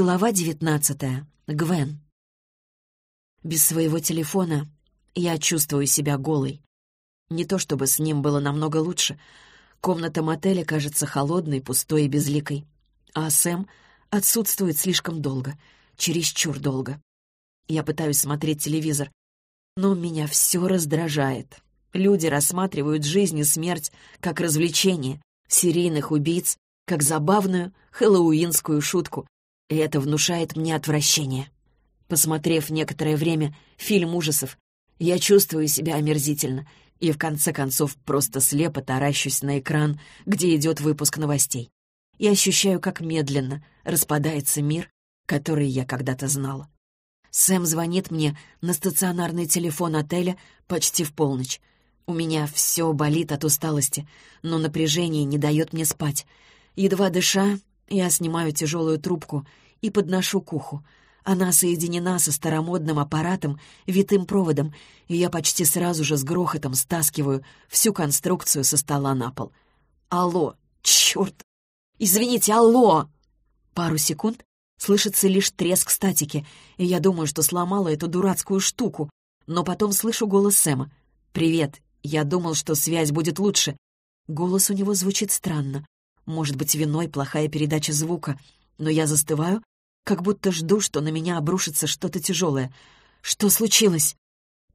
Глава девятнадцатая. Гвен. Без своего телефона я чувствую себя голой. Не то чтобы с ним было намного лучше. Комната мотеля кажется холодной, пустой и безликой. А Сэм отсутствует слишком долго, чересчур долго. Я пытаюсь смотреть телевизор, но меня все раздражает. Люди рассматривают жизнь и смерть как развлечение, серийных убийц как забавную хэллоуинскую шутку, и это внушает мне отвращение. Посмотрев некоторое время фильм ужасов, я чувствую себя омерзительно и в конце концов просто слепо таращусь на экран, где идет выпуск новостей. И ощущаю, как медленно распадается мир, который я когда-то знала. Сэм звонит мне на стационарный телефон отеля почти в полночь. У меня все болит от усталости, но напряжение не дает мне спать. Едва дыша, я снимаю тяжелую трубку и подношу к уху. Она соединена со старомодным аппаратом, витым проводом, и я почти сразу же с грохотом стаскиваю всю конструкцию со стола на пол. «Алло! Черт! Извините, алло!» Пару секунд слышится лишь треск статики, и я думаю, что сломала эту дурацкую штуку, но потом слышу голос Сэма. «Привет, я думал, что связь будет лучше». Голос у него звучит странно. Может быть, виной плохая передача звука, но я застываю, как будто жду, что на меня обрушится что-то тяжелое. Что случилось?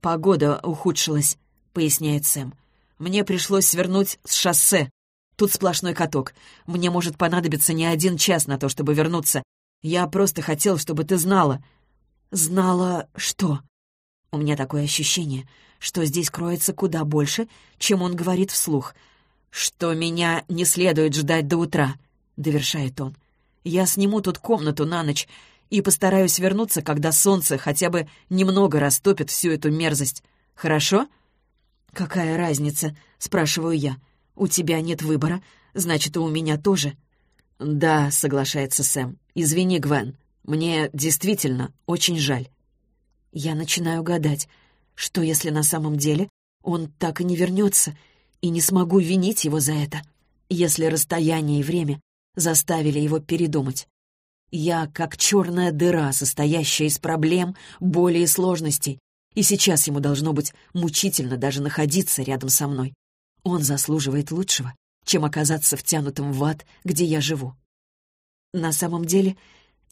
Погода ухудшилась, поясняет Сэм. Мне пришлось свернуть с шоссе. Тут сплошной каток. Мне может понадобиться не один час на то, чтобы вернуться. Я просто хотел, чтобы ты знала. Знала что? У меня такое ощущение, что здесь кроется куда больше, чем он говорит вслух. Что меня не следует ждать до утра, довершает он. Я сниму тут комнату на ночь и постараюсь вернуться, когда солнце хотя бы немного растопит всю эту мерзость. Хорошо?» «Какая разница?» — спрашиваю я. «У тебя нет выбора, значит, и у меня тоже». «Да», — соглашается Сэм. «Извини, Гвен, мне действительно очень жаль». Я начинаю гадать, что если на самом деле он так и не вернется, и не смогу винить его за это, если расстояние и время заставили его передумать. Я как черная дыра, состоящая из проблем, боли и сложностей, и сейчас ему должно быть мучительно даже находиться рядом со мной. Он заслуживает лучшего, чем оказаться втянутым в ад, где я живу. На самом деле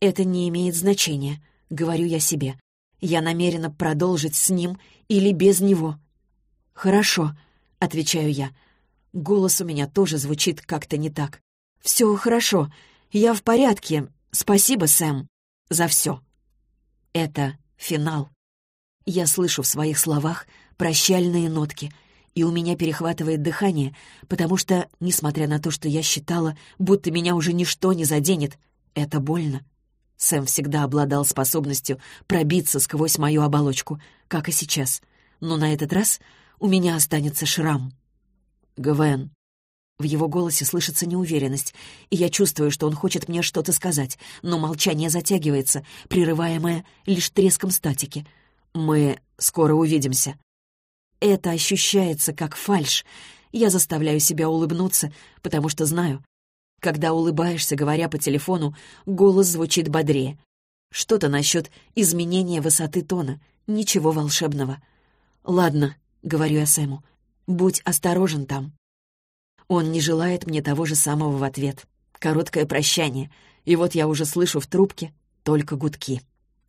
это не имеет значения, говорю я себе. Я намерена продолжить с ним или без него. «Хорошо», — отвечаю я. Голос у меня тоже звучит как-то не так. «Все хорошо. Я в порядке. Спасибо, Сэм, за все». Это финал. Я слышу в своих словах прощальные нотки, и у меня перехватывает дыхание, потому что, несмотря на то, что я считала, будто меня уже ничто не заденет, это больно. Сэм всегда обладал способностью пробиться сквозь мою оболочку, как и сейчас. Но на этот раз у меня останется шрам. «Гвен, в его голосе слышится неуверенность, и я чувствую, что он хочет мне что-то сказать, но молчание затягивается, прерываемое лишь треском статики. «Мы скоро увидимся». Это ощущается как фальшь. Я заставляю себя улыбнуться, потому что знаю, когда улыбаешься, говоря по телефону, голос звучит бодрее. Что-то насчет изменения высоты тона. Ничего волшебного. «Ладно», — говорю я Сэму, — «будь осторожен там». Он не желает мне того же самого в ответ. Короткое прощание, и вот я уже слышу в трубке только гудки.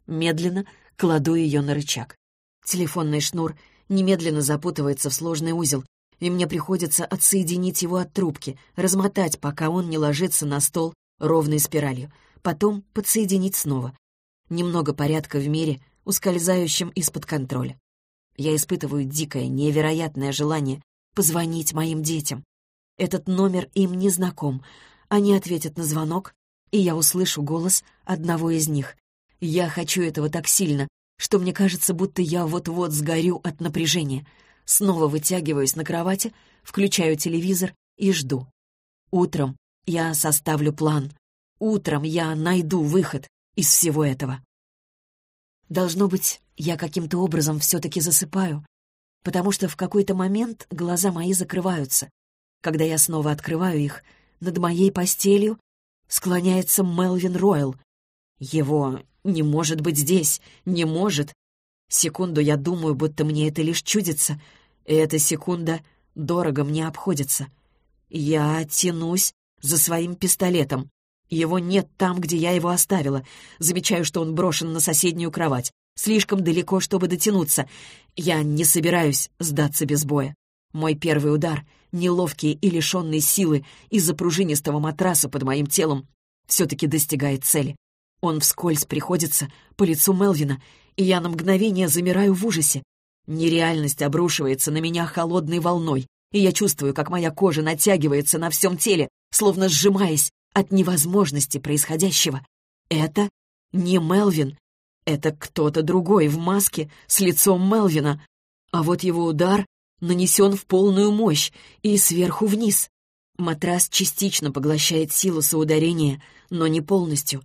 Медленно кладу ее на рычаг. Телефонный шнур немедленно запутывается в сложный узел, и мне приходится отсоединить его от трубки, размотать, пока он не ложится на стол ровной спиралью, потом подсоединить снова. Немного порядка в мире, ускользающем из-под контроля. Я испытываю дикое, невероятное желание позвонить моим детям, этот номер им не знаком. Они ответят на звонок, и я услышу голос одного из них. Я хочу этого так сильно, что мне кажется, будто я вот-вот сгорю от напряжения. Снова вытягиваюсь на кровати, включаю телевизор и жду. Утром я составлю план. Утром я найду выход из всего этого. Должно быть, я каким-то образом все-таки засыпаю, потому что в какой-то момент глаза мои закрываются, когда я снова открываю их, над моей постелью склоняется Мелвин Ройл. Его не может быть здесь, не может. Секунду я думаю, будто мне это лишь чудится, и эта секунда дорого мне обходится. Я тянусь за своим пистолетом. Его нет там, где я его оставила. Замечаю, что он брошен на соседнюю кровать. Слишком далеко, чтобы дотянуться. Я не собираюсь сдаться без боя. Мой первый удар, неловкий и лишенный силы из-за пружинистого матраса под моим телом, все-таки достигает цели. Он вскользь приходится по лицу Мелвина, и я на мгновение замираю в ужасе. Нереальность обрушивается на меня холодной волной, и я чувствую, как моя кожа натягивается на всем теле, словно сжимаясь от невозможности происходящего. Это не Мелвин. Это кто-то другой в маске с лицом Мелвина. А вот его удар нанесен в полную мощь и сверху вниз. Матрас частично поглощает силу соударения, но не полностью.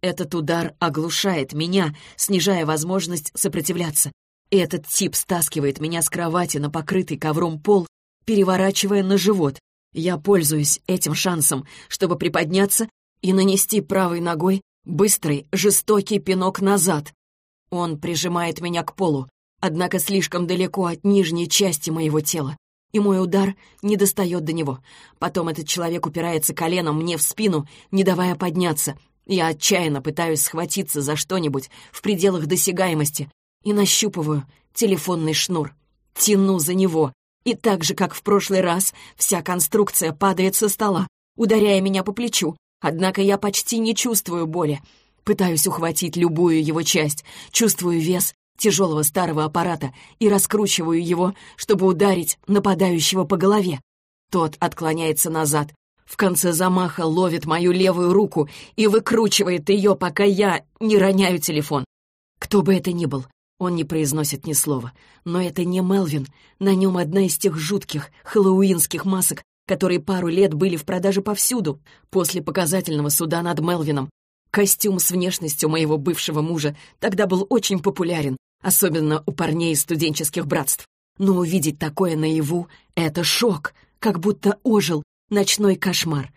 Этот удар оглушает меня, снижая возможность сопротивляться. Этот тип стаскивает меня с кровати на покрытый ковром пол, переворачивая на живот. Я пользуюсь этим шансом, чтобы приподняться и нанести правой ногой быстрый, жестокий пинок назад. Он прижимает меня к полу, однако слишком далеко от нижней части моего тела, и мой удар не достает до него. Потом этот человек упирается коленом мне в спину, не давая подняться, я отчаянно пытаюсь схватиться за что-нибудь в пределах досягаемости и нащупываю телефонный шнур. Тяну за него, и так же, как в прошлый раз, вся конструкция падает со стола, ударяя меня по плечу. Однако я почти не чувствую боли. Пытаюсь ухватить любую его часть, чувствую вес тяжелого старого аппарата и раскручиваю его, чтобы ударить нападающего по голове. Тот отклоняется назад, в конце замаха ловит мою левую руку и выкручивает ее, пока я не роняю телефон. Кто бы это ни был, он не произносит ни слова. Но это не Мелвин. На нем одна из тех жутких хэллоуинских масок, которые пару лет были в продаже повсюду, после показательного суда над Мелвином. Костюм с внешностью моего бывшего мужа тогда был очень популярен, особенно у парней из студенческих братств. Но увидеть такое наяву — это шок, как будто ожил Ночной кошмар.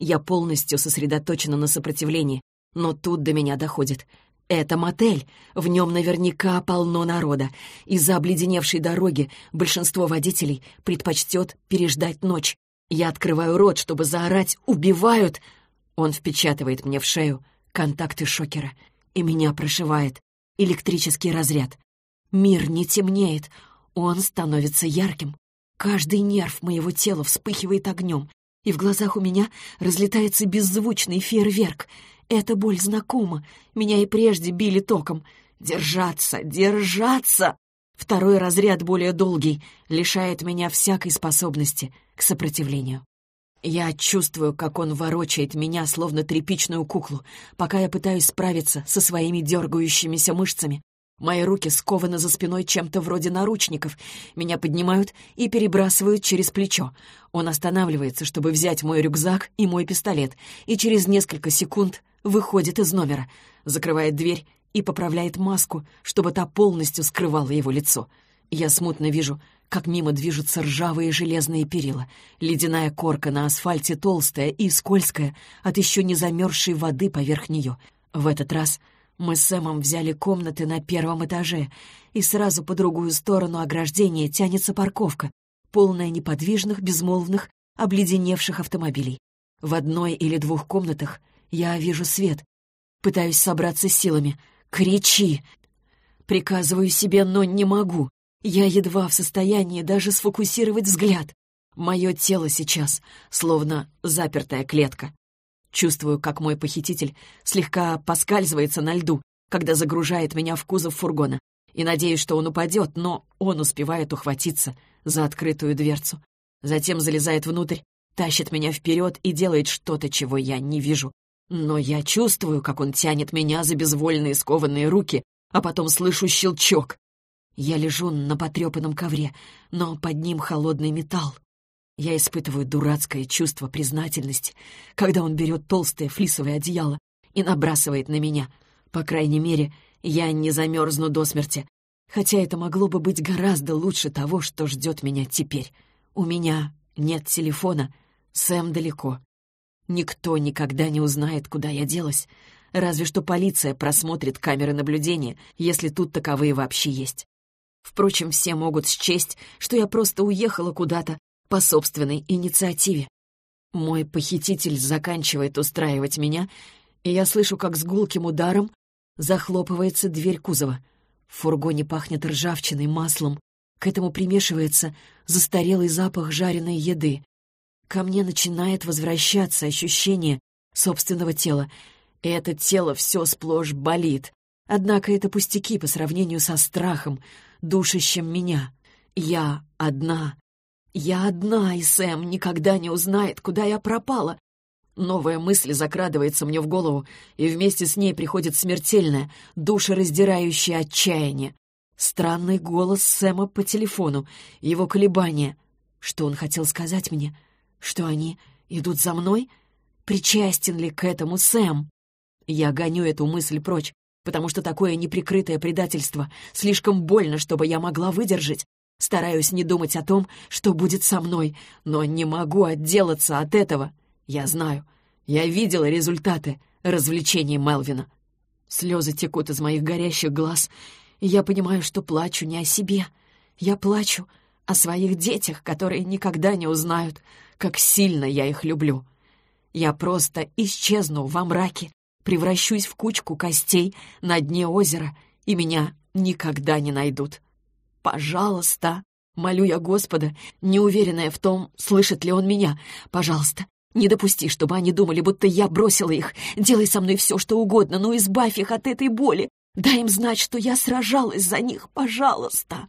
Я полностью сосредоточена на сопротивлении, но тут до меня доходит. Это мотель, в нем наверняка полно народа. Из-за обледеневшей дороги большинство водителей предпочтет переждать ночь. Я открываю рот, чтобы заорать «Убивают!» Он впечатывает мне в шею контакты шокера, и меня прошивает электрический разряд. Мир не темнеет, он становится ярким. Каждый нерв моего тела вспыхивает огнем, и в глазах у меня разлетается беззвучный фейерверк. Эта боль знакома, меня и прежде били током. Держаться, держаться! Второй разряд, более долгий, лишает меня всякой способности к сопротивлению. Я чувствую, как он ворочает меня, словно тряпичную куклу, пока я пытаюсь справиться со своими дергающимися мышцами. Мои руки скованы за спиной чем-то вроде наручников. Меня поднимают и перебрасывают через плечо. Он останавливается, чтобы взять мой рюкзак и мой пистолет, и через несколько секунд выходит из номера, закрывает дверь и поправляет маску, чтобы та полностью скрывала его лицо. Я смутно вижу, как мимо движутся ржавые железные перила. Ледяная корка на асфальте толстая и скользкая от еще не замерзшей воды поверх нее. В этот раз мы с Сэмом взяли комнаты на первом этаже, и сразу по другую сторону ограждения тянется парковка, полная неподвижных, безмолвных, обледеневших автомобилей. В одной или двух комнатах я вижу свет. Пытаюсь собраться силами. «Кричи!» Приказываю себе, но не могу. Я едва в состоянии даже сфокусировать взгляд. Мое тело сейчас словно запертая клетка. Чувствую, как мой похититель слегка поскальзывается на льду, когда загружает меня в кузов фургона. И надеюсь, что он упадет, но он успевает ухватиться за открытую дверцу. Затем залезает внутрь, тащит меня вперед и делает что-то, чего я не вижу. Но я чувствую, как он тянет меня за безвольные скованные руки, а потом слышу щелчок. Я лежу на потрепанном ковре, но под ним холодный металл. Я испытываю дурацкое чувство признательности, когда он берет толстое флисовое одеяло и набрасывает на меня. По крайней мере, я не замерзну до смерти. Хотя это могло бы быть гораздо лучше того, что ждет меня теперь. У меня нет телефона, Сэм далеко. Никто никогда не узнает, куда я делась. Разве что полиция просмотрит камеры наблюдения, если тут таковые вообще есть. Впрочем, все могут счесть, что я просто уехала куда-то по собственной инициативе. Мой похититель заканчивает устраивать меня, и я слышу, как с гулким ударом захлопывается дверь кузова. В фургоне пахнет ржавчиной, маслом. К этому примешивается застарелый запах жареной еды. Ко мне начинает возвращаться ощущение собственного тела, и это тело все сплошь болит. Однако это пустяки по сравнению со страхом, душащим меня. Я одна. Я одна, и Сэм никогда не узнает, куда я пропала. Новая мысль закрадывается мне в голову, и вместе с ней приходит смертельное, душераздирающее отчаяние. Странный голос Сэма по телефону, его колебания. Что он хотел сказать мне? Что они идут за мной? Причастен ли к этому Сэм? Я гоню эту мысль прочь, потому что такое неприкрытое предательство слишком больно, чтобы я могла выдержать. Стараюсь не думать о том, что будет со мной, но не могу отделаться от этого. Я знаю, я видела результаты развлечений Мелвина. Слезы текут из моих горящих глаз, и я понимаю, что плачу не о себе. Я плачу о своих детях, которые никогда не узнают, как сильно я их люблю. Я просто исчезну во мраке, превращусь в кучку костей на дне озера, и меня никогда не найдут. Пожалуйста, молю я Господа, неуверенная в том, слышит ли он меня. Пожалуйста, не допусти, чтобы они думали, будто я бросила их. Делай со мной все, что угодно, но избавь их от этой боли. Дай им знать, что я сражалась за них, пожалуйста.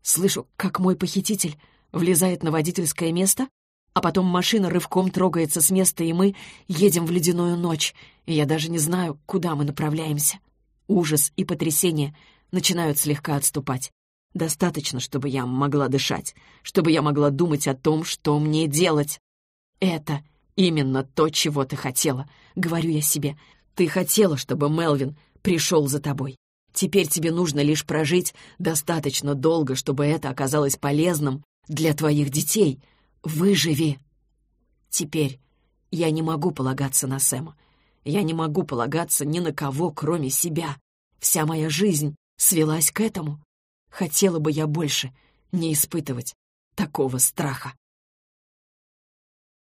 Слышу, как мой похититель влезает на водительское место, а потом машина рывком трогается с места, и мы едем в ледяную ночь, и я даже не знаю, куда мы направляемся. Ужас и потрясение начинают слегка отступать. Достаточно, чтобы я могла дышать, чтобы я могла думать о том, что мне делать. Это именно то, чего ты хотела, говорю я себе. Ты хотела, чтобы Мелвин пришел за тобой. Теперь тебе нужно лишь прожить достаточно долго, чтобы это оказалось полезным для твоих детей — Выживи. Теперь я не могу полагаться на Сэма. Я не могу полагаться ни на кого, кроме себя. Вся моя жизнь свелась к этому. Хотела бы я больше не испытывать такого страха.